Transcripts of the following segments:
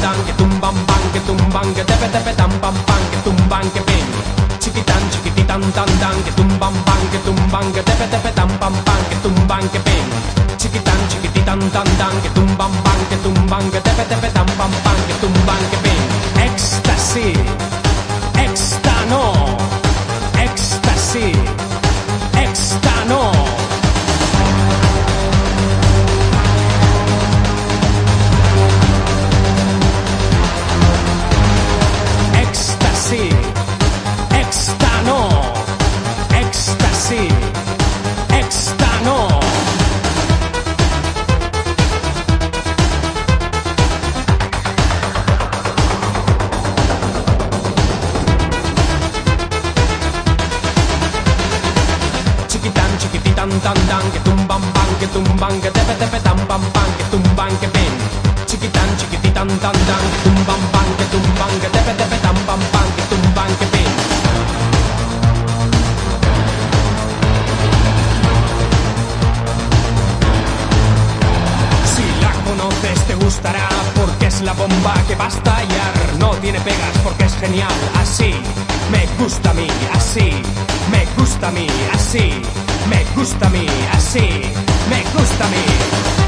Tan, que tumban, pan, que tumban, que tepe, tepe, tan, pam, pan, que tumban, que ven. Chiquitán, chiquititán, tan, tan, que tumban, pan, que tumban, que tepe, tepe, tan, pam, pan, que tumban, que ven. Chiquitán, chiquititán, tan, tan, que tumban, pan, que tumban, que tepe, tepe, tan, pam, pan, que tumban, que ven. Éxtasis, tumban, que tepe, tepe, tan, pan, que tumban, que ven. Chiquitán, chiquititán, tan, tan, que tumban, pan, que tumban, que tepe, tepe, tan, pan, que tumban, que ven. Si la conoces te gustará porque es la bomba que va a estallar. No tiene pegas porque es genial. Así me gusta a mí, así me gusta a mí, así me gusta a mí, así me gusta a mí.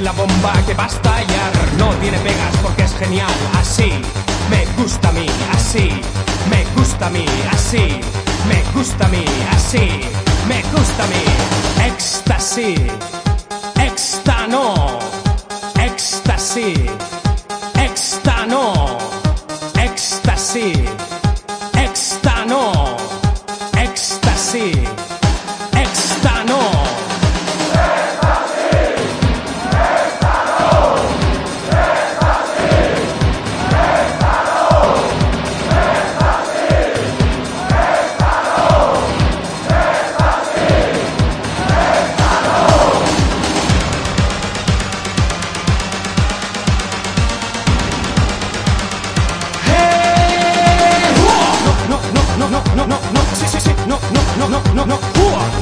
La bomba que va a estallar. No tiene pegas porque es genial. Así me gusta a mí, así me gusta a mí, así me gusta a mí, así me gusta a mí. Éxtasis,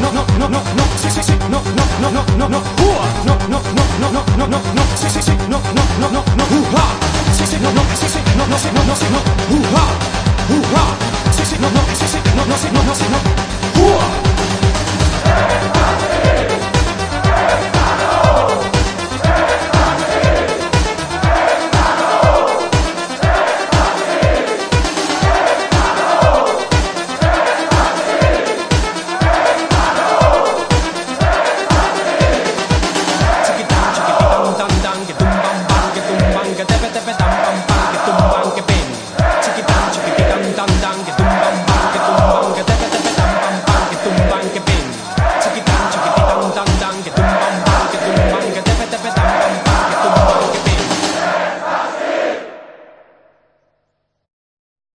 no, no, no, no, no, sí, sí, sí, no, no, no, no, no, no, uh, no, no, no, no, no, no, no, no, sí, sí, sí, no, no, no, no, no, uh, sí, sí, no, no, sí, sí, no, no, sí, no, no, sí, no, no, sí, no, uh.